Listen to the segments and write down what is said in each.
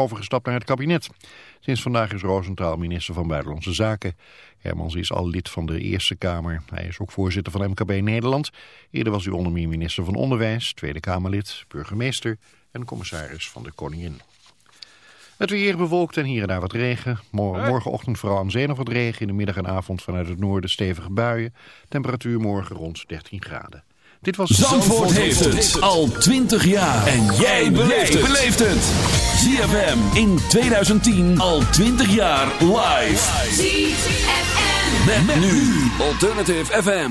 overgestapt naar het kabinet. Sinds vandaag is Roosentaal minister van Buitenlandse Zaken. Hermans is al lid van de Eerste Kamer. Hij is ook voorzitter van MKB Nederland. Eerder was hij onder meer minister van Onderwijs, Tweede Kamerlid, burgemeester en commissaris van de Koningin. Het weer bewolkt en hier en daar wat regen. Morgenochtend vooral aan zee nog wat regen. In de middag en avond vanuit het noorden stevige buien. Temperatuur morgen rond 13 graden. Dit was Zandvoort, heeft het al 20 jaar. En jij beleeft het. ZFM in 2010 al 20 jaar live. ZFM. Met, nu Alternative FM.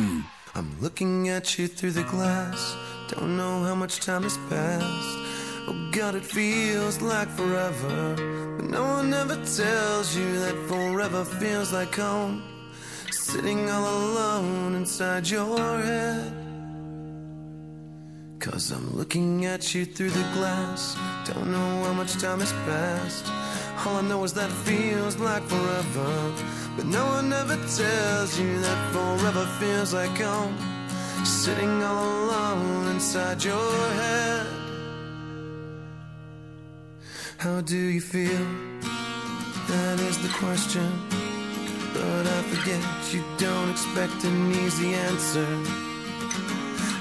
I'm looking at you through the glass. Don't know how much time has passed. Oh God, it feels like forever. But no one ever tells you that forever feels like home. Sitting all alone inside your head. Cause I'm looking at you through the glass. Don't know how much time has passed. All I know is that feels like forever. But no one ever tells you that forever feels like home. Sitting all alone inside your head. How do you feel? That is the question. But I forget you don't expect an easy answer.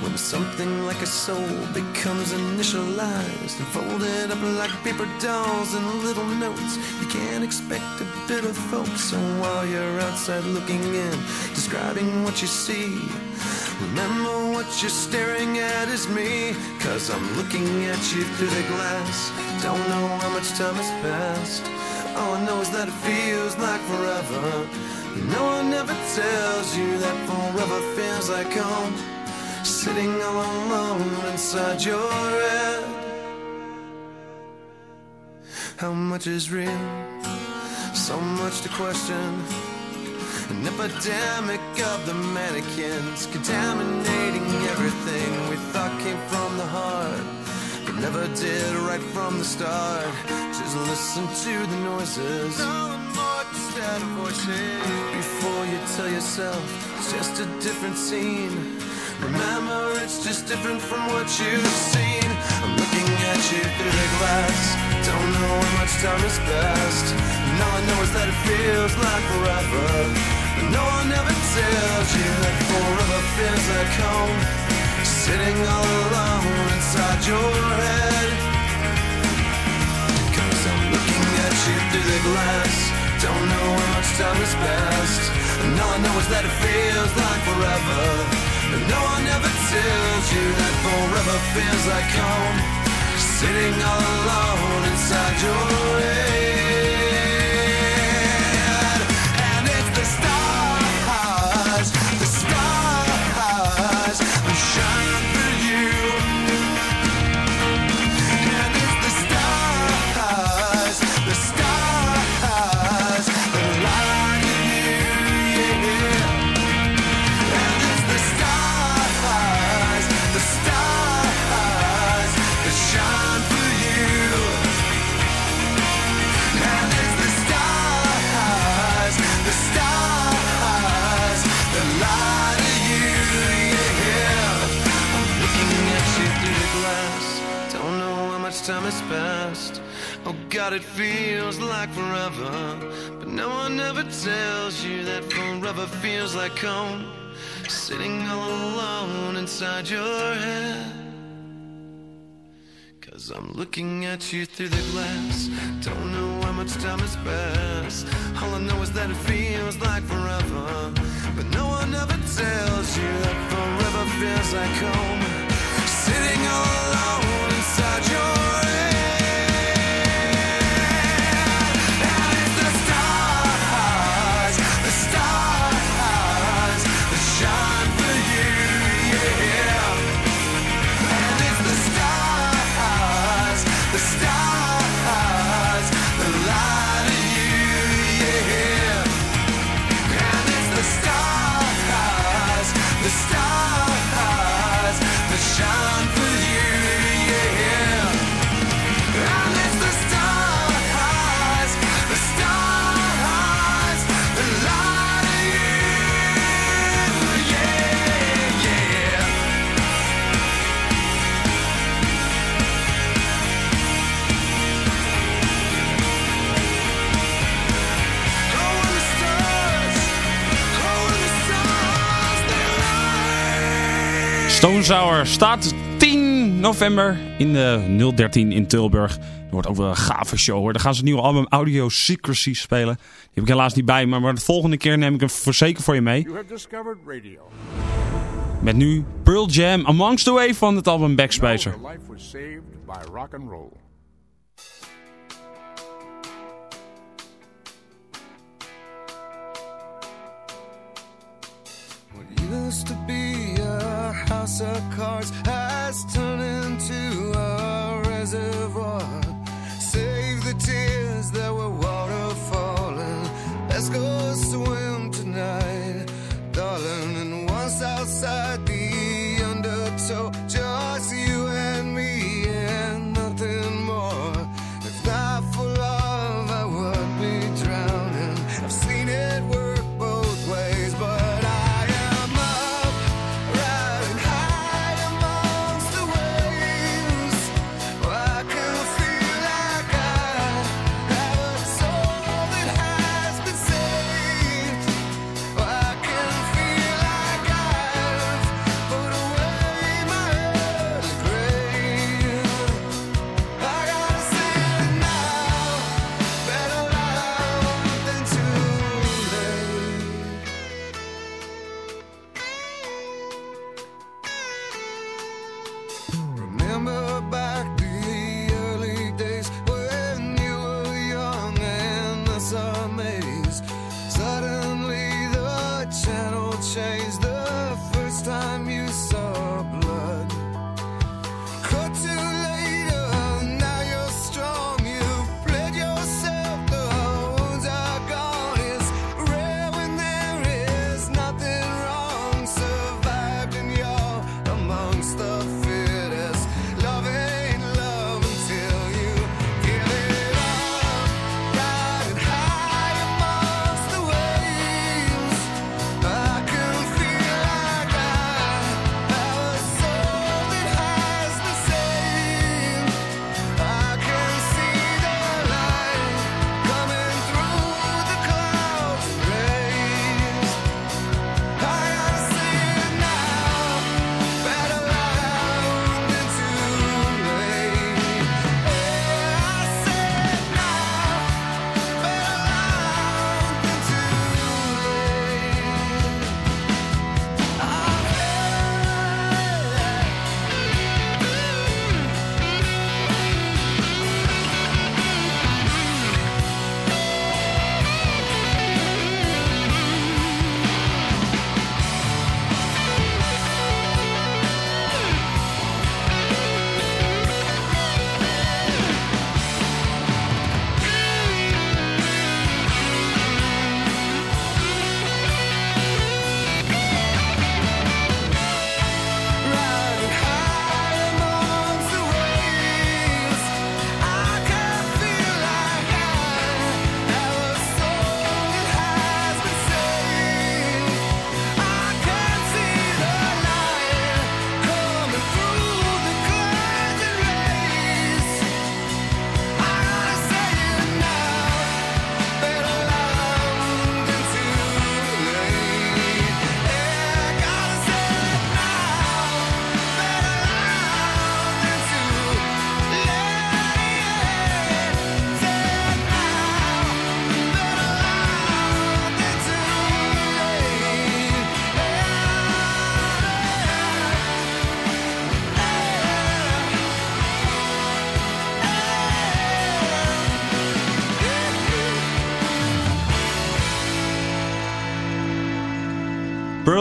When something like a soul becomes initialized and folded up like paper dolls and little notes, you can't expect a bit of folks. So while you're outside looking in, describing what you see, remember what you're staring at is me. Cause I'm looking at you through the glass. Don't know how much time has passed. All I know is that it feels like forever. No one ever tells you that forever feels like home sitting all alone inside your head. How much is real? So much to question. An epidemic of the mannequins contaminating everything we thought came from the heart, but never did right from the start. Just listen to the noises. Before you tell yourself it's just a different scene. Remember, it's just different from what you've seen. I'm looking at you through the glass. Don't know how much time has passed. And all I know is that it feels like forever. But no one ever tells you that forever feels like home. Sitting all alone inside your head. Cause I'm looking at you through the glass. Don't know how much time has passed. And all I know is that it feels like forever. But no one ever tells you that forever feels like home. Sitting all alone inside your head. Time has passed. Oh God, it feels like forever. But no one ever tells you that forever feels like home. Sitting all alone inside your head. Cause I'm looking at you through the glass. Don't know how much time has passed. All I know is that it feels like forever. But no one ever tells you that forever feels like home. Sitting all Stone Sour staat 10 november in de 013 in Tilburg. Er wordt ook wel een gave show hoor. Daar gaan ze het nieuwe album Audio Secrecy spelen. Die heb ik helaas niet bij me, maar de volgende keer neem ik hem voor zeker voor je mee. You have discovered radio. Met nu Pearl Jam Amongst the Way van het album Backspacer. Know their life was saved by rock and roll. What used to be a house of cards has turned into a reservoir. Save the tears that were water falling. Let's go swim tonight, darling. And once outside the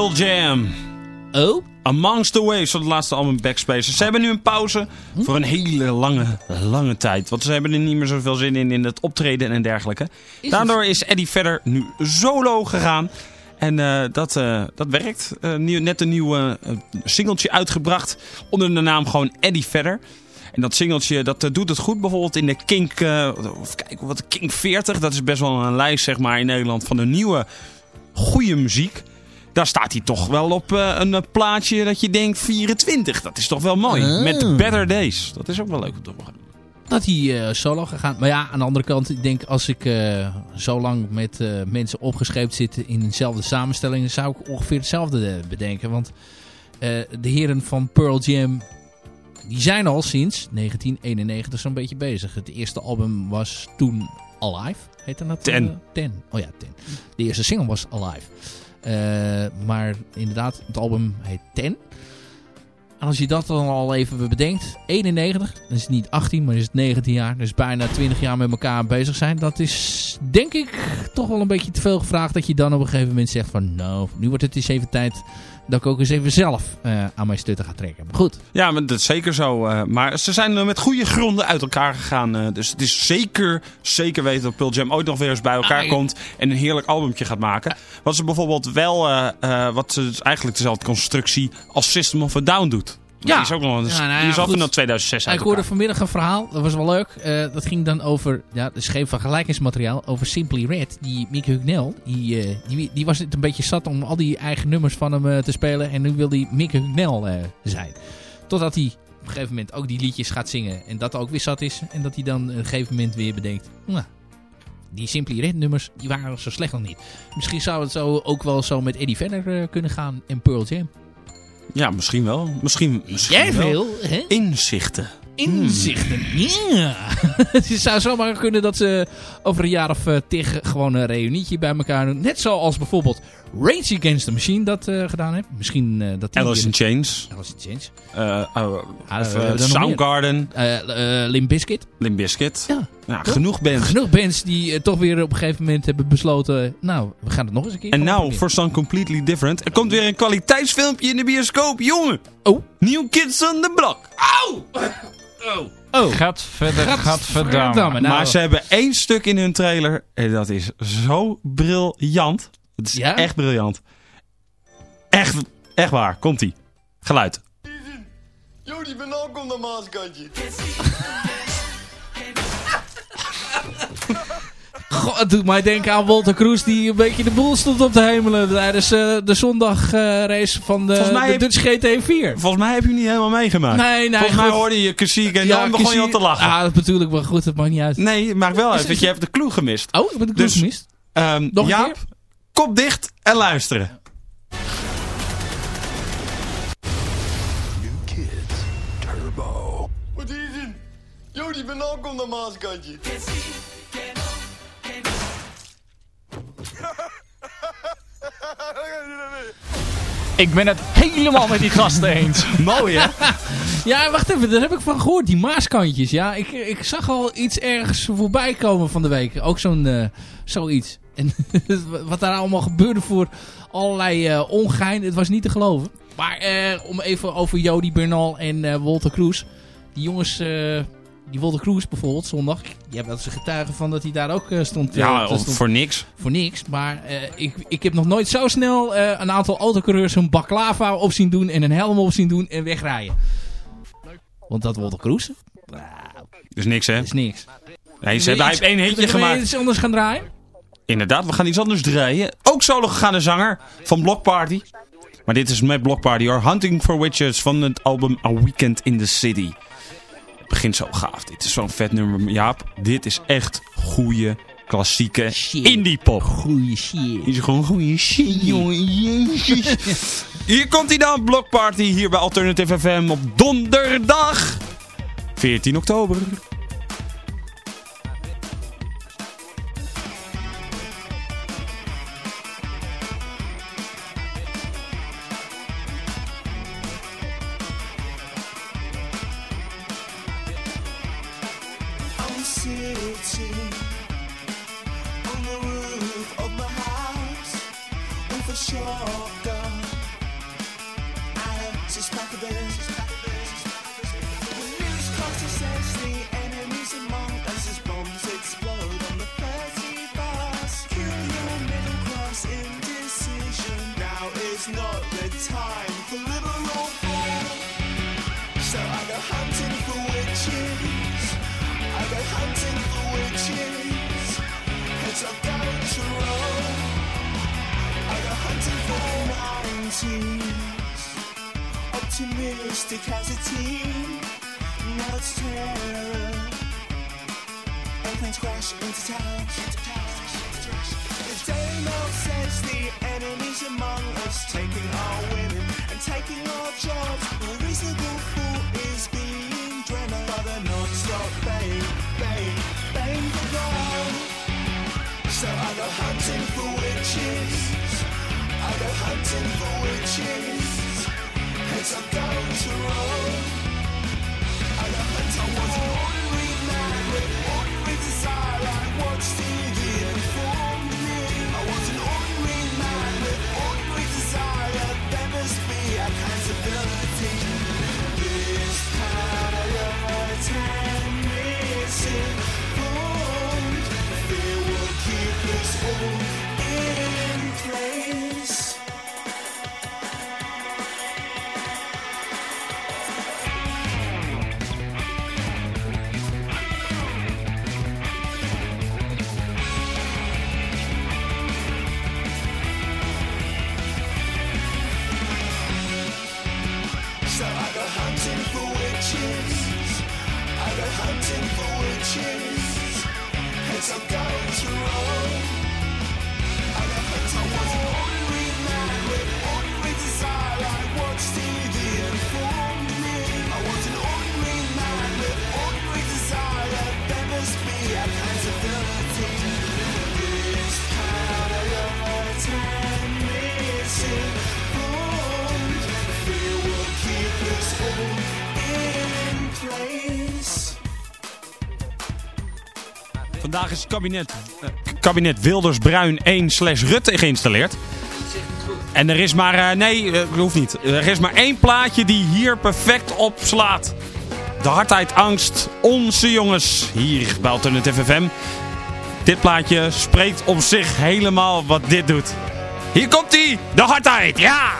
Pearl Jam. Oh? Amongst the Waves van het laatste album Backspacer. Ze hebben nu een pauze voor een hele lange, lange tijd. Want ze hebben er niet meer zoveel zin in, in het optreden en dergelijke. Is Daardoor is Eddie verder nu solo gegaan. En eh, dat, eh, dat werkt. Eh, nieuw, net een nieuw singeltje uitgebracht. Onder de naam gewoon Eddie Verder. En dat singeltje dat doet het goed. Bijvoorbeeld in de Kink, of kijk wat Kink 40. Dat is best wel een lijst zeg maar in Nederland van de nieuwe goede muziek. Daar staat hij toch wel op eh, een eh, plaatje dat je denkt 24. Dat is toch wel mooi. Oh. Met Better Days. Dat is ook wel leuk om te horen. Dat hij eh, solo gegaan. Maar ja, aan de andere kant, ik denk als ik zo lang met mensen opgescheept zit in dezelfde samenstelling, zou ik ongeveer hetzelfde bedenken. Want de heren van Pearl Jam, die zijn al sinds 1991 zo'n beetje bezig. Het eerste album was toen Alive, heette dat? Ten. Eh, ten. Oh ja, Ten. De eerste single was Alive. Eh, maar inderdaad, het album heet Ten. En als je dat dan al even bedenkt, 91, dan is het niet 18, maar is het 19 jaar. Dus bijna 20 jaar met elkaar bezig zijn. Dat is denk ik toch wel een beetje te veel gevraagd dat je dan op een gegeven moment zegt van... Nou, nu wordt het eens even tijd dat ik ook eens even zelf eh, aan mijn stutten ga trekken. Maar goed, Ja, maar dat is zeker zo. eh, maar ze zijn eh, met goede gronden uit elkaar gegaan. dus het is zeker, zeker weten dat Pearl Jam ooit nog weer eens bij elkaar Ah, komt. En een heerlijk albumtje gaat maken. Wat ze bijvoorbeeld wel, wat ze dus eigenlijk dezelfde constructie als System of a Down doet. Ja. Die is ook nog een, Ja, nou ja, die is al goed. vanaf 2006 uit ik hoorde vanmiddag een verhaal, dat was wel leuk. Eh, dat ging dan over, ja, geen vergelijkingsmateriaal, over Simply Red. Die Mick Hucknall, die, eh, die, die was het een beetje zat om al die eigen nummers van hem eh, te spelen. En nu wil hij Mick Hucknall eh, zijn. Totdat hij op een gegeven moment ook die liedjes gaat zingen. En dat ook weer zat is. En dat hij dan op een gegeven moment weer bedenkt, nou, die Simply Red nummers, die waren zo slecht nog niet. Misschien zou het zo ook wel zo met Eddie Vedder eh, kunnen gaan en Pearl Jam. Ja, misschien wel. Misschien, misschien Jij wel. veel, hè? Inzichten. Inzichten. Ja. het zou zomaar kunnen dat ze over een jaar of uh, tig gewoon een reunietje bij elkaar doen. Net zoals bijvoorbeeld Rage Against the Machine dat uh, gedaan heeft. Misschien uh, dat die... Alice in Chains. Alice in Chains. Uh, Soundgarden. Limp Bizkit. Limp Bizkit. Ja. Ja, genoeg bands. Genoeg bands die toch weer op een gegeven moment hebben besloten... Nou, we gaan het nog eens een keer En nou, for some completely different. Er komt weer een kwaliteitsfilmpje in de bioscoop, jongen. Oh. New Kids on the Block. Auw! Oh. Oh. Gaat verder, gaat, verdamme. Nou. Maar ze hebben één stuk in hun trailer. En dat is zo briljant. Het is ja? echt briljant. Echt, echt waar. Komt-ie. Geluid. Yo, die banaan komt naar maaskantje. Goh, het doet mij denken aan Walter Kroes die een beetje de boel stond op te hemelen tijdens uh, de zondagrace uh, van de, de heb, Dutch GT4. Volgens mij heb je niet helemaal meegemaakt. Nee, nee. Volgens goed. mij hoorde je Kassiek en ja, dan begon je al te lachen. Ja, dat natuurlijk, maar goed, het maakt niet uit. Nee, het maakt wel uit, want je hebt de clue gemist. Oh, ik heb de clue dus, gemist? Um, Nog een Jaap, keer? kop dicht en luisteren. New Kids Turbo. Wat is het? Yo, die banaan komt naar maaskantje. Ik ben het helemaal met die gasten eens. Mooi, hè? ja, wacht even. Daar heb ik van gehoord. Die maaskantjes. Ja, ik, ik zag al iets ergens voorbij komen van de week. Ook zo'n uh, zoiets. En wat daar allemaal gebeurde voor allerlei uh, ongein. Het was niet te geloven. Maar uh, om even over Jody Bernal en uh, Walter Kroes. Die jongens... die Walter Kroes bijvoorbeeld, zondag. Je hebt wel eens een getuige van dat hij daar ook uh, stond. Ja, of stond, voor niks. Voor niks. Maar uh, ik, ik heb nog nooit zo snel uh, een aantal autocoureurs een baklava op zien doen. En een helm op zien doen en wegrijden. Want dat Walter Kroes. Uh, is niks, hè? is niks. Nee, ze hebben hij heeft één hitje gemaakt. iets anders gaan draaien? Inderdaad, we gaan iets anders draaien. Ook solo gegaane zanger van Block Party. Maar dit is met Block Party hoor. Hunting for Witches van het album A Weekend in the City. Het begint zo gaaf. Dit is zo'n vet nummer. Jaap, dit is echt goede, klassieke indie pop. Goeie shit. Dit is gewoon goede shit, jongen. Jezus. Hier komt hij dan, Block Party, hier bij Alternative FM op donderdag 14 oktober. Now not the time for liberal thought. So I go hunting for witches. I go hunting for witches. Heads are going to roll. I go hunting for nineties. Optimistic as a teen. Now it's terror. Airplanes crash into towns. The Daily Mail says the enemies among us taking our women and taking our jobs. a reasonable fool is being driven by the non-stop bang, bang, bang the ground. So I go hunting for witches. I go hunting for witches. Cause I'm going to roll. Vandaag is kabinet, Wildersbruin kabinet Wilders-Bruin 1 slash Rutte geïnstalleerd. En er is maar, eh, nee, eh, hoeft niet. Er is maar één plaatje die hier perfect op slaat. De hardheid, angst, onze jongens. Hier bij Alternative FM. Dit plaatje spreekt op zich helemaal wat dit doet. Hier komt hij, de hardheid, ja!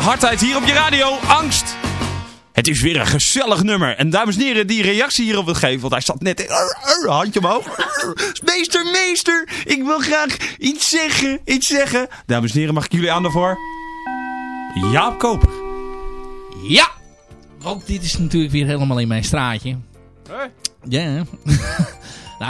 hardheid hier op je radio. Angst. Het is weer een gezellig nummer. En dames en heren, die reactie hierop wil geven, want hij zat net... In, handje omhoog. Meester, meester, ik wil graag iets zeggen, iets zeggen. Dames en heren, mag ik jullie aan voor? Jaap Koper. Ja! Ook dit is natuurlijk weer helemaal in mijn straatje. Hé? Ja.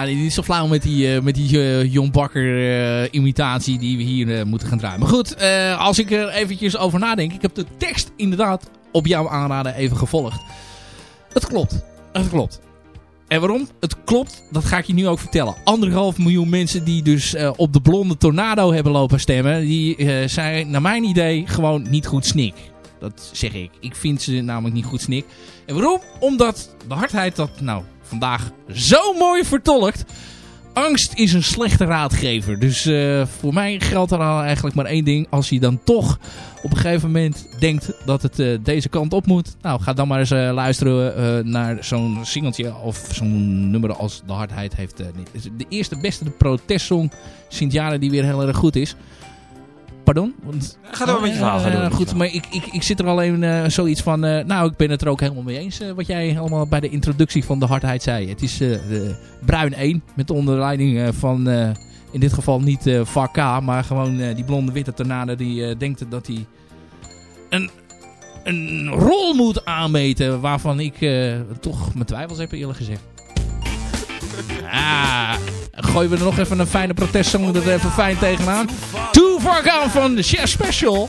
nou, niet zo flauw met die, eh, met die eh, Bakker eh, imitatie die we hier moeten gaan draaien. Maar goed, als ik er eventjes over nadenk. Ik heb de tekst inderdaad op jouw aanraden even gevolgd. Het klopt. Het klopt. En waarom? Het klopt, dat ga ik je nu ook vertellen. Anderhalf miljoen mensen die dus op de blonde tornado hebben lopen stemmen... die zijn naar mijn idee gewoon niet goed snik. Dat zeg ik. Ik vind ze namelijk niet goed snik. En waarom? Omdat de hardheid dat nou vandaag zo mooi vertolkt. Angst is een slechte raadgever. Dus eh, voor mij geldt er al eigenlijk maar één ding. Als je dan toch op een gegeven moment denkt dat het eh, deze kant op moet. Nou, ga dan maar eens eh, luisteren naar zo'n singeltje of zo'n nummer als De Hardheid heeft. de eerste beste de protestsong sinds jaren die weer heel erg goed is. Pardon? Want, Ga door met je verhaal, ga door Eh, goed, verhaal. maar ik, ik, ik zit er alleen eh, zoiets van... eh, nou, ik ben het er ook helemaal mee eens. wat jij allemaal bij de introductie van de hardheid zei. Het is de bruin 1 met de onderleiding van... in dit geval niet K, maar gewoon die blonde witte tornado die denkt dat hij een, een rol moet aanmeten waarvan ik toch mijn twijfels heb eerlijk gezegd. Ah, gooien we er nog even een fijne protestsong er even fijn tegenaan. Too Far Gone van de Chef Special.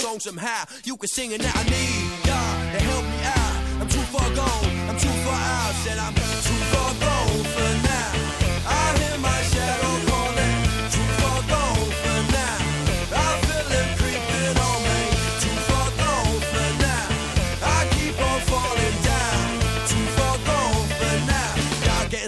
song somehow. You can sing it now. I need God to help me out. I'm too far gone. I'm too far out. Said I'm too far gone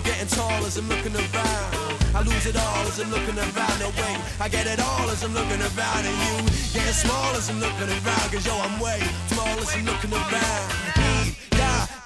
I'm getting tall as I'm looking around. I lose it all as I'm looking around. No way, I get it all as I'm looking around. And you getting small as I'm looking around. Cause yo, I'm way small as I'm looking around. God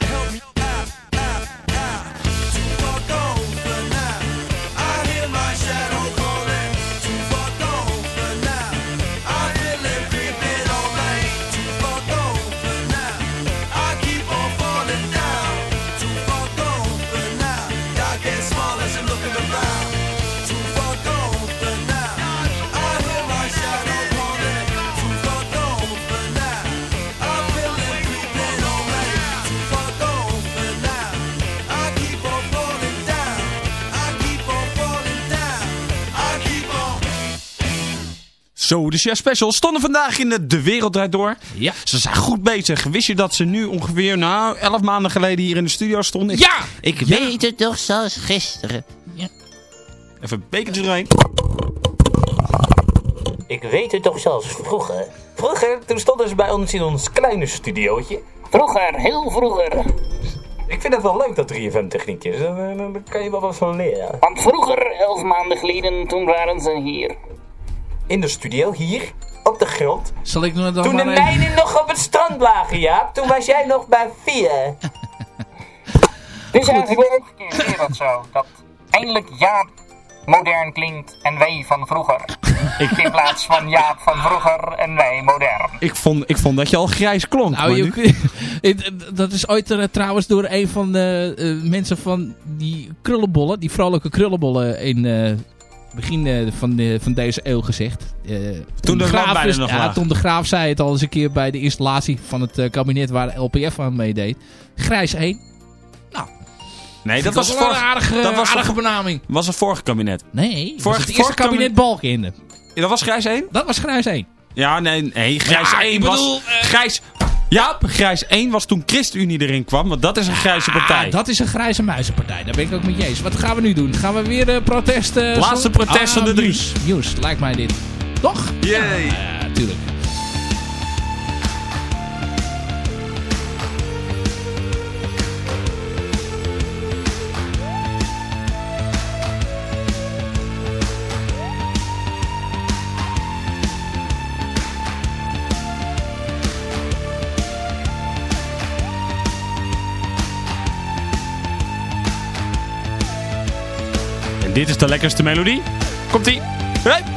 Zo, de Chef Special stonden vandaag in de, de Wereld Draait Door. Ja. Ze zijn goed bezig. Wist je dat ze nu ongeveer, nou, 11 maanden geleden hier in de studio stonden? Ik- Ja! Ik Ja. weet het toch zoals gisteren. Even een bekertje erin. Ik weet het toch zelfs vroeger. Vroeger, toen stonden ze bij ons in ons kleine studiootje. Vroeger, heel vroeger. Ik vind het wel leuk dat 3FM techniek is. Daar daar kan je wel wat van leren. Want vroeger, elf maanden geleden, toen waren ze hier. In de studio, hier, op de grond. Zal ik dan Toen de even- meiden nog op het strand lagen, Jaap. Toen was jij nog bij vier. Het is eigenlijk wel omgekeerd weer dat zo. Dat eindelijk Jaap modern klinkt en wij van vroeger. In plaats van Jaap van vroeger en wij modern. Ik vond, ik vond dat je al grijs klonk. Nou, je, dat is ooit eh, trouwens door een van de eh, mensen van die krullenbollen, die vrolijke krullenbollen in eh begin eh, van, de, van deze eeuw gezegd. Eh, Toen de Graaf lamp bijna is- nog ja. Tom de Graaf zei het al eens een keer bij de installatie van het eh, kabinet waar LPF aan meedeed. Grijs 1. nee, dat was, wel een aardige, dat was, aardige benaming. was een vorige kabinet. Nee, was Vorig- het eerste kabinet Balkenende. Ja, dat was grijs 1? Dat was grijs 1. Ja, nee, nee grijs Ja, 1 ik bedoel, was... eh, grijs... Ja, grijs 1 was toen ChristenUnie erin kwam, want dat is een grijze partij. Ah, dat is een grijze muizenpartij. Daar ben ik ook met je eens. Wat gaan we nu doen? Gaan we weer eh protest... eh, Laatste protest van de drie. Nieuws, lijkt mij dit. Toch? Yay. Ja, tuurlijk. Dit is de lekkerste melodie. Komt-ie. Hey.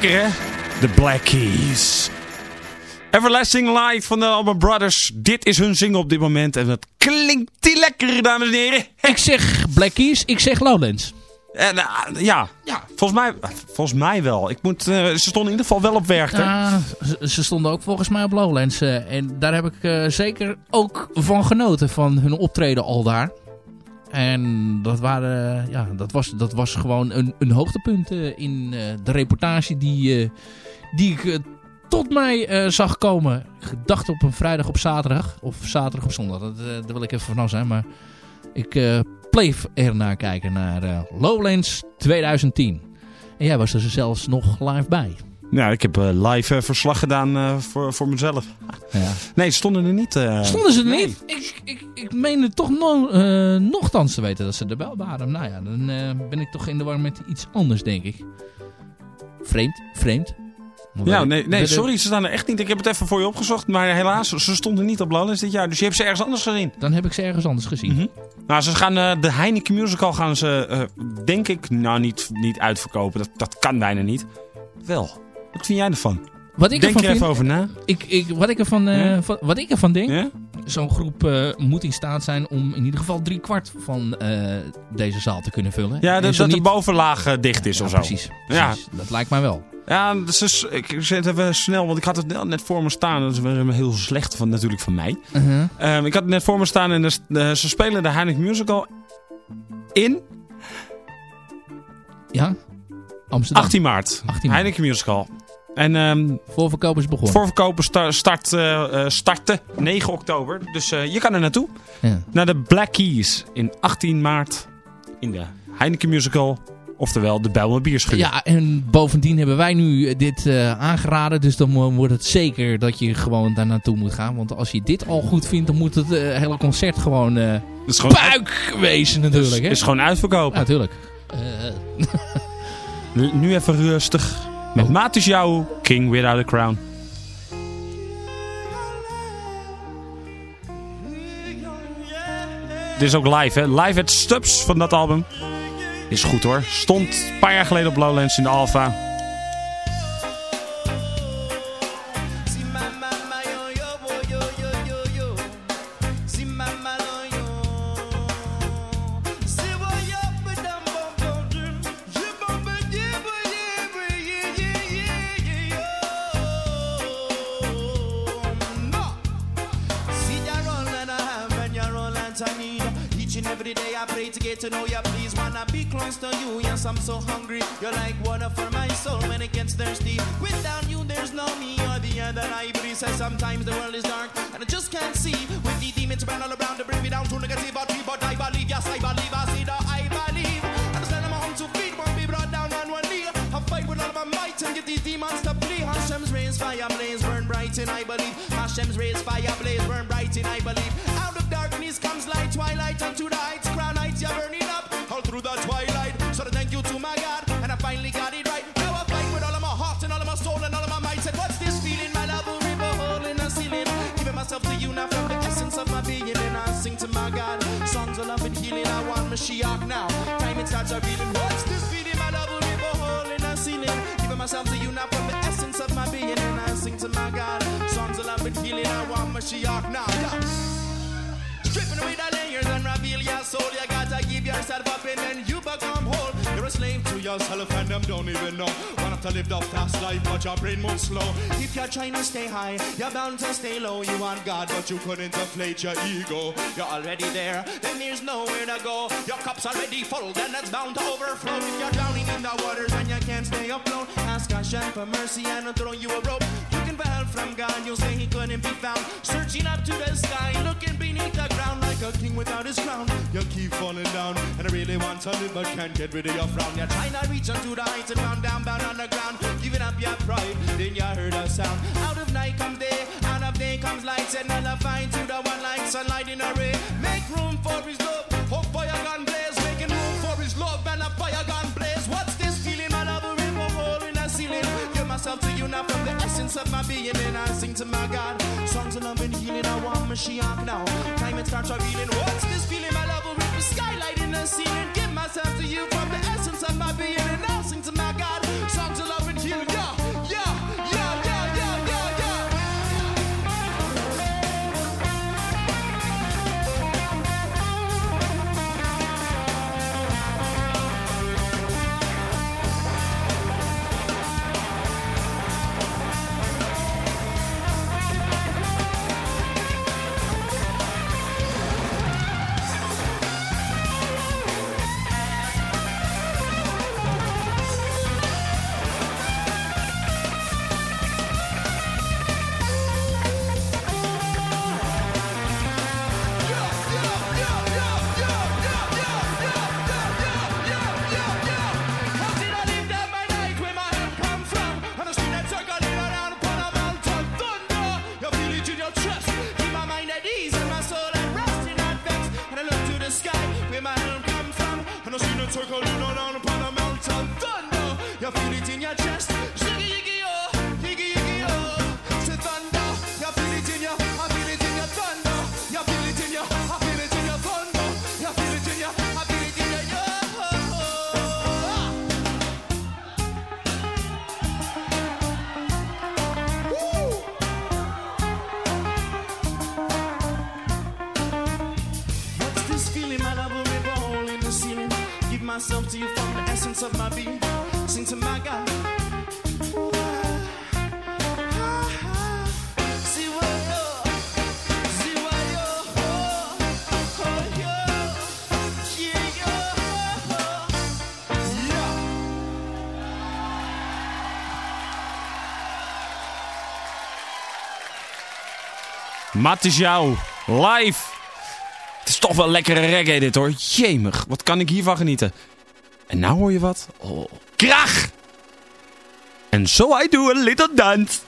Lekker hè? De Black Keys. Everlasting Light van de Allman Brothers. Dit is hun single op dit moment. En dat klinkt die lekker, dames en heren. Ik zeg Black Keys, ik zeg Lowlands. En, eh, ja, Volgens, mij, volgens mij wel. Ik moet, eh, ze stonden in ieder geval wel op Werchter. Ja, ze- ze stonden ook volgens mij op Lowlands. eh, en daar heb ik zeker ook van genoten, van hun optreden al daar. En dat, waren, ja, dat, was, dat was gewoon een, een hoogtepunt eh, in eh, de reportage die, eh, die ik tot mij zag komen. Ik dacht op een vrijdag op zaterdag. Of zaterdag op zondag. Dat, daar wil ik even vanaf zijn. Maar ik eh, bleef ernaar kijken naar Lowlands 2010. En jij was er zelfs nog live bij. Nou, ik heb eh, live eh, verslag gedaan eh, voor, voor mezelf. Ja. Nee, ze stonden er niet. eh. Stonden ze er Nee. niet? Ik, ik, ik meende toch no, eh, nogthans te weten dat ze er wel waren. Nou ja, dan eh, ben ik toch in de war met iets anders, denk ik. Vreemd, vreemd. Ja, nee, nee, sorry, ze staan er echt niet. Ik heb het even voor je opgezocht, maar helaas, ze stonden niet op Lowlands dit jaar. Dus je hebt ze ergens anders gezien. Dan heb ik ze ergens anders gezien. Mhm. Nou, ze gaan de Heineken Musical gaan ze, eh, denk ik, nou niet, niet uitverkopen. Dat, dat kan bijna niet. Wel, wat vind jij ervan? Wat ik Denk ervan er even vind, over na. Ik, ik, wat, ik ervan, eh, Ja? van, wat ik ervan denk, Ja? zo'n groep eh, moet in staat zijn om in ieder geval drie kwart van eh, deze zaal te kunnen vullen. Ja, dat, dat de bovenlaag dicht is Ja, of zo. precies. Ja. Dat lijkt mij wel. Ja, dus is, ik zet even snel, want ik had het net voor me staan. Dat is heel slecht van, natuurlijk van mij. Uh-huh. Ehm, ik had het net voor me staan en eh, ze spelen de Heineken Musical in Ja? Amsterdam. 18 maart. 18 maart. Heineken Musical. En Voorverkoop is begonnen. voorverkopen sta- start, eh, eh, starten 9 oktober. Dus eh, je kan er naartoe. Ja. Naar de Black Keys in 18 maart in de Heineken Musical. Oftewel de Bijlmer Bierschuur. Ja, en bovendien hebben wij nu dit aangeraden. Dus dan wordt het zeker dat je gewoon daar naartoe moet gaan. Want als je dit al goed vindt, dan moet het hele concert gewoon Dat is gewoon, puik wezen natuurlijk. Hè? is gewoon Ja, uitverkopen. natuurlijk. Nu even rustig. Met Matus Jou, King Without a Crown. Dit is ook live, hè? Live at Stubbs van dat album. Is goed hoor. Stond een paar jaar geleden op Lowlands in de Alpha. Each and every day I pray to get to know you. Please wanna be close to you. Yes, I'm so hungry. You're like water for my soul when it gets thirsty. Without you, there's no me or the other library. Says sometimes the world is dark and I just can't see. With the demons around all around to bring me down to negativity. But I believe, yes, I believe. I see that I believe. Understand I'm on two feet, won't be brought down on one knee. I fight with all my might and get these demons to flee. Hashem's rays, fire and I believe. Hashem's rays, fire blaze, burn bright and I believe. Out of darkness comes light, twilight unto the heights. Crown heights, you're burning up all through the twilight. So thank you to my God, and I finally got it right. Now I fight with all of my heart and all of my soul and all of my might. Said, what's this feeling? My love will a hole in the ceiling. Giving myself to you now from the essence of my being, and I sing to my God. Songs of love and healing, I want Mashiach now. Time it starts revealing. What's this feeling? My love will a hole in the ceiling. Giving myself to you Mashiach now. Yeah. Stripping away the layers and reveal your soul. You gotta give yourself up and then you become whole. You're a slave to yourself and them don't even know. Want to live the fast life, but your brain moves slow. If you're trying to stay high, you're bound to stay low. You want God, but you couldn't inflate your ego. You're already there, then there's nowhere to go. Your cup's already full, then it's bound to overflow. If you're drowning in the waters and you can't stay afloat, ask Hashem for mercy and I'll throw you a rope. Help from God, you'll say he couldn't be found. Searching up to the sky, looking beneath the ground like a king without his crown. You keep falling down, and I really want to live, but can't get rid of your frown. You're trying to reach onto the heights and found down, bound on the ground. Giving up your pride, then you heard a sound. Out of night comes day, out of day comes light, and nullifying to the one like sunlight in a ray. Myself to you now from the essence of my being, and I sing to my God. Songs of love and healing, I want Mashiach now. Time it starts revealing. What's this feeling? My love will rip the skylight in the ceiling. Give myself to you from the essence of my being, and I the street that circling Jou. Live. Het is toch wel lekkere reggae dit hoor. Jemig, wat kan ik hiervan genieten. En nou hoor je wat? Oh, krach! And so I do a little dance.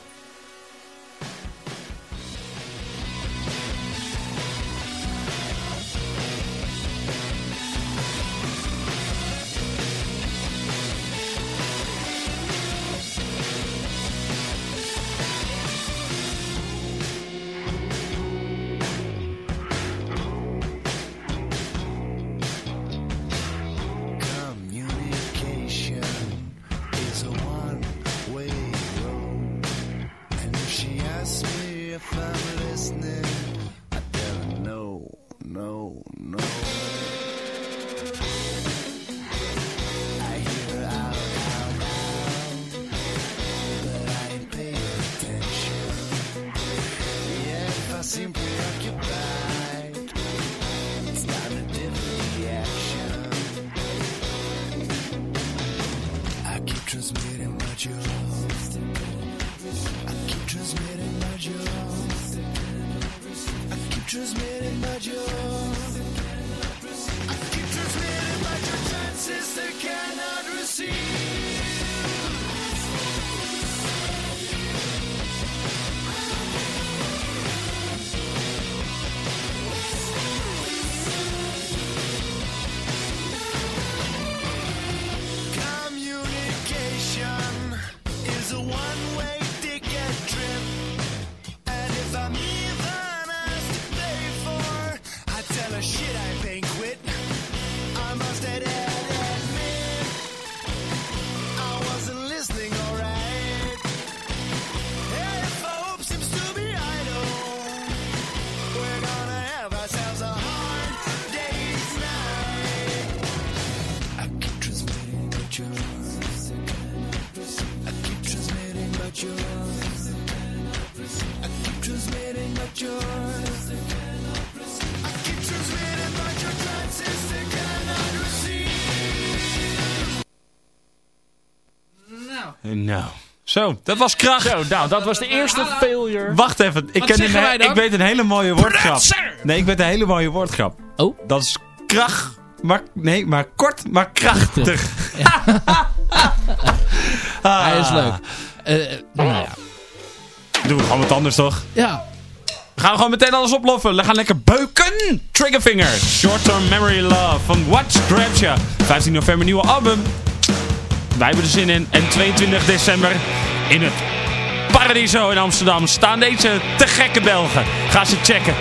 Is a Nou, zo, dat was krach. Zo, nou, dat was de eerste failure. Wacht even, ik, ken een, ik weet een hele mooie woordgrap. Nee, ik weet een hele mooie woordgrap. Oh. Dat is krach, maar, nee, maar kort, maar krachtig. Ah. hij is leuk. Eh, eh, nou ja. Doen we gewoon wat anders toch? Ja, We gaan gewoon meteen alles oploffen. We gaan lekker beuken. Triggerfinger. Short Term Memory Love van Watch Grabs ya. 15 november nieuwe album. Wij hebben er zin in. En 22 december in het Paradiso in Amsterdam staan deze te gekke Belgen. Ga ze checken.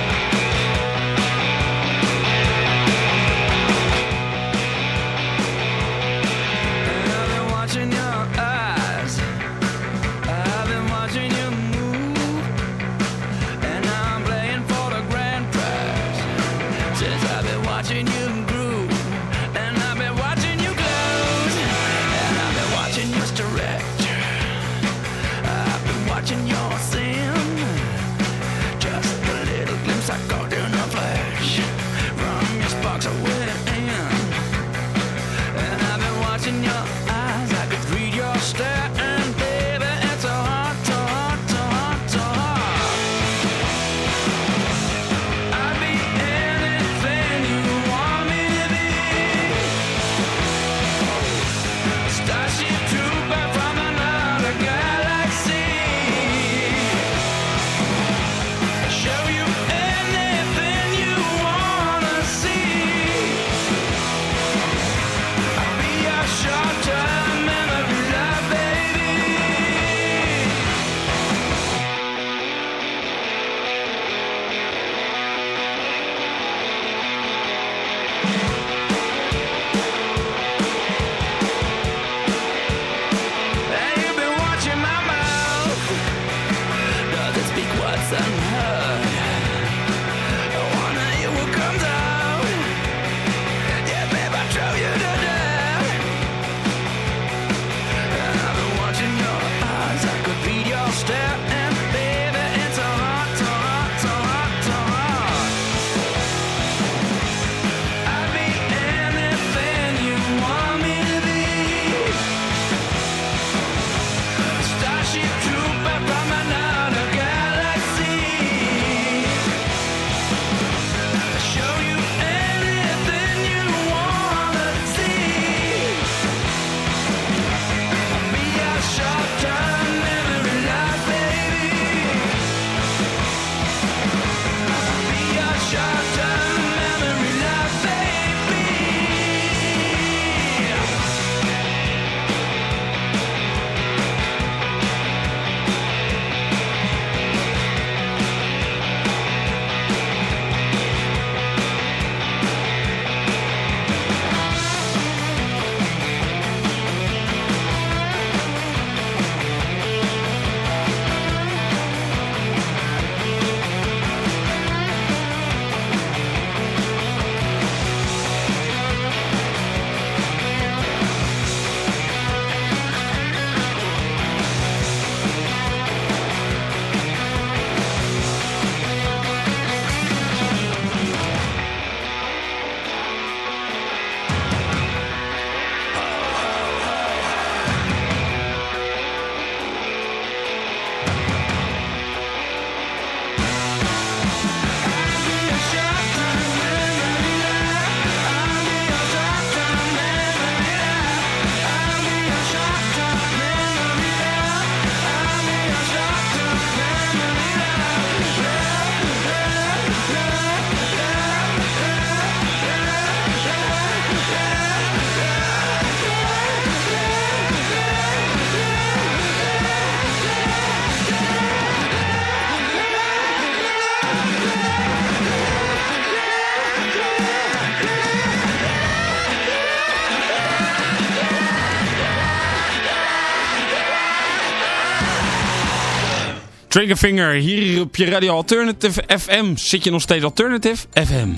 Triggerfinger, hier op je radio Alternative FM. Zit je nog steeds Alternative FM?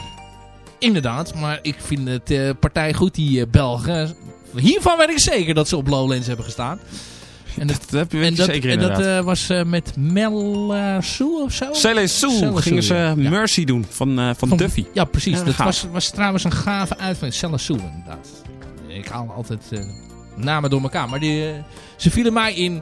Inderdaad, maar ik vind het eh, partij goed, die eh, Belgen. Hiervan weet ik zeker dat ze op Lowlands hebben gestaan. En dat, heb je en dat, zeker en dat eh, was met Mel Sue of zo? Cele Sue Cele gingen ze ja. Mercy doen van, van, Van- Duffy. Ja, precies. Ja, dat gaaf. was, was trouwens een gave uit van Celle Sue, inderdaad. Ik haal altijd namen door elkaar. Maar die, ze vielen mij in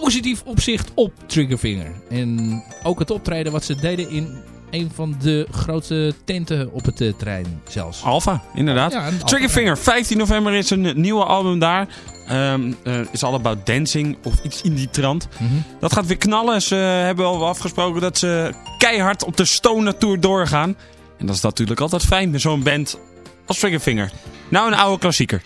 positief opzicht op Triggerfinger. En ook het optreden wat ze deden in een van de grote tenten op het eh, terrein zelfs. Alpha, inderdaad. Ja, Triggerfinger, 15 november is een nieuwe album daar. Ehm eh, is all about dancing of iets in die trant. Mhm. Dat gaat weer knallen. Ze hebben al afgesproken dat ze keihard op de Stoner Tour doorgaan. En dat is natuurlijk altijd fijn met zo'n band als Triggerfinger. Nou, een oude klassieker.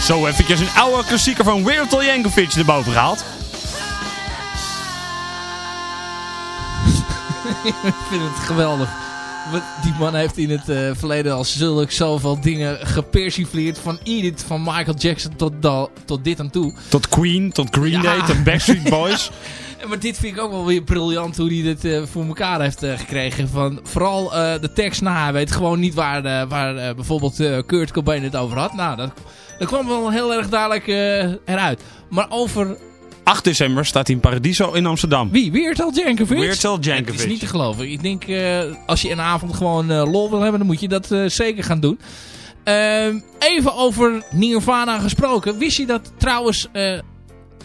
Zo eventjes een oude klassieker van Weird Al Yankovic erboven gehaald. ik vind het geweldig. Die man heeft in het eh, verleden al zulk zoveel dingen gepersifleerd. Van Edith, van Michael Jackson tot, tot dit aan toe. Tot Queen, tot Green Ja. Day, tot Backstreet Boys. En Maar dit vind ik ook wel weer briljant hoe hij dit eh, voor elkaar heeft eh, gekregen. Van, vooral de tekst na. Hij weet gewoon niet waar, waar bijvoorbeeld Kurt Cobain het over had. Nou, dat, dat kwam wel heel erg duidelijk eh, eruit. Maar over 8 december staat hij in Paradiso in Amsterdam. Wie? Weertel Jankovic? Weertel Het is Jankovic. niet te geloven. Ik denk, eh, als je een avond gewoon eh, lol wil hebben, dan moet je dat zeker gaan doen. Ehm, even over Nirvana gesproken. Wist je dat trouwens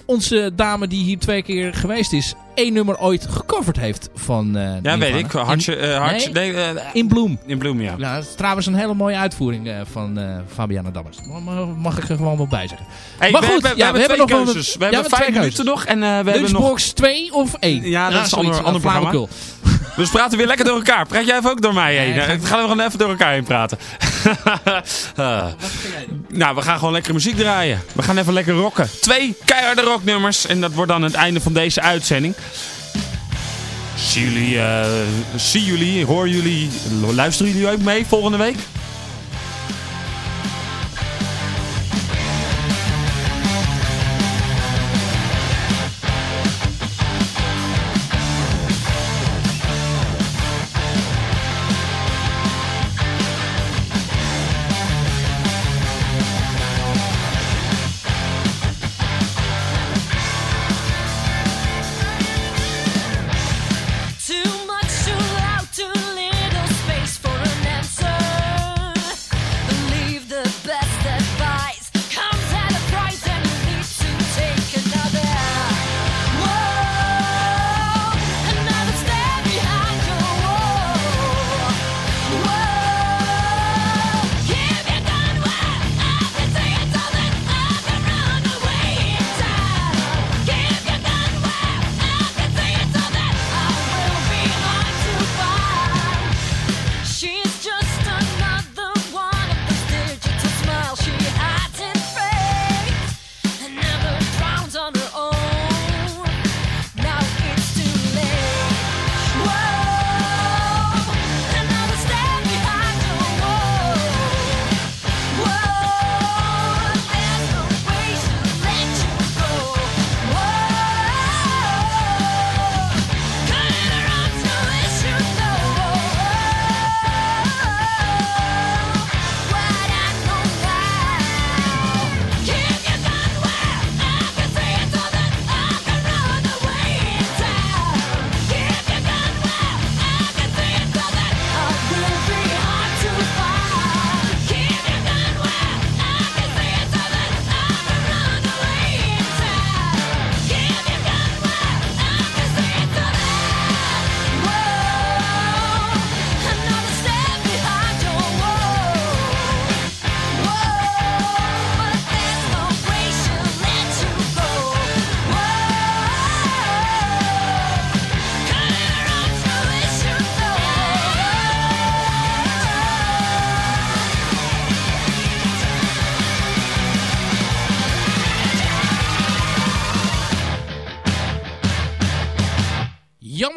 onze dame die hier twee keer geweest is, één nummer ooit gecoverd heeft van eh Ja, Nirvana? weet ik. Hartje, In- eh, hartje, nee, nee, eh, in Bloem. in Bloem, ja. Ja, dat is trouwens een hele mooie uitvoering van Fabiana Dammers. Ma- ma- Mag ik er gewoon wel bij zeggen. Hey, Maar we, goed, hebben, we ja, hebben we twee hebben nog wel keuzes. wat- We ja, hebben vijf minuten nog en we hebben nog... Lunchbox 2 of 1? Ja, dat is een ander- ander programma. Dus we praten weer lekker door elkaar. Praat jij even ook door mij heen? Nee, gaan we gewoon even door elkaar heen praten. Nou, we gaan gewoon lekker muziek draaien. We gaan even lekker rocken. Twee keiharde rocknummers. En dat wordt dan het einde van deze uitzending. Zie jullie, eh, jullie, hoor jullie, luisteren jullie ook mee volgende week?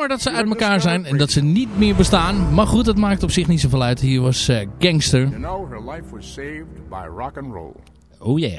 Jammer dat ze uit elkaar zijn en dat ze niet meer bestaan. Maar goed, dat maakt op zich niet zoveel uit. Hier was eh, Gangster. You know, her life was saved by rock and roll. Oh yeah.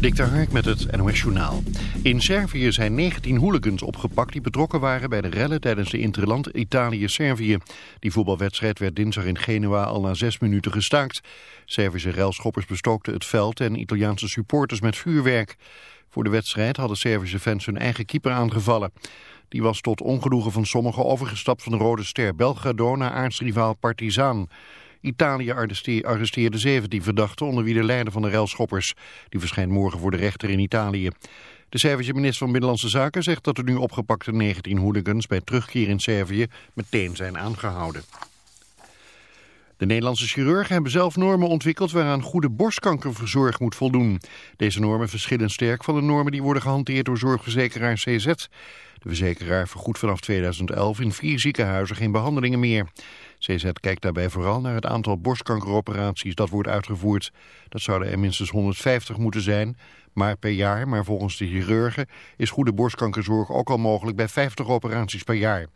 Dik Hark met het NOS Journaal. In Servië zijn 19 hooligans opgepakt die betrokken waren bij de rellen tijdens de interland Italië-Servië. Die voetbalwedstrijd werd dinsdag in Genua al na zes minuten gestaakt. Servische relschoppers bestookten het veld en Italiaanse supporters met vuurwerk. Voor de wedstrijd hadden Servische fans hun eigen keeper aangevallen. Die was tot ongenoegen van sommigen overgestapt van de Rode Ster Belgrado naar aartsrivaal Partizaan. Italië arresteer- arresteerde 17 verdachten onder wie de leider van de relschoppers. Die verschijnt morgen voor de rechter in Italië. De Servische minister van Binnenlandse Zaken zegt dat de nu opgepakte 19 hooligans bij terugkeer in Servië meteen zijn aangehouden. De Nederlandse chirurgen hebben zelf normen ontwikkeld waaraan goede borstkankerverzorg moet voldoen. Deze normen verschillen sterk van de normen die worden gehanteerd door zorgverzekeraar CZ. De verzekeraar vergoedt vanaf 2011 in vier ziekenhuizen geen behandelingen meer. CZ kijkt daarbij vooral naar het aantal borstkankeroperaties dat wordt uitgevoerd. Dat zouden er minstens 150 moeten zijn, maar per jaar. Maar volgens de chirurgen is goede borstkankerzorg ook al mogelijk bij 50 operaties per jaar.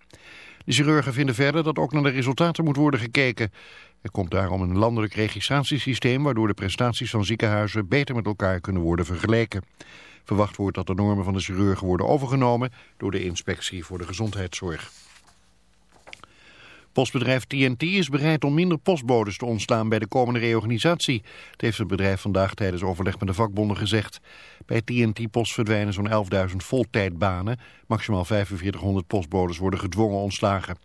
De chirurgen vinden verder dat ook naar de resultaten moet worden gekeken. Er komt daarom een landelijk registratiesysteem waardoor de prestaties van ziekenhuizen beter met elkaar kunnen worden vergeleken. Verwacht wordt dat de normen van de chirurgen worden overgenomen door de Inspectie voor de Gezondheidszorg. Postbedrijf TNT is bereid om minder postbodes te ontslaan bij de komende reorganisatie. Het heeft het bedrijf vandaag tijdens overleg met de vakbonden gezegd. Bij TNT Post verdwijnen zo'n 11.000 voltijdbanen. Maximaal 4500 postbodes worden gedwongen ontslagen.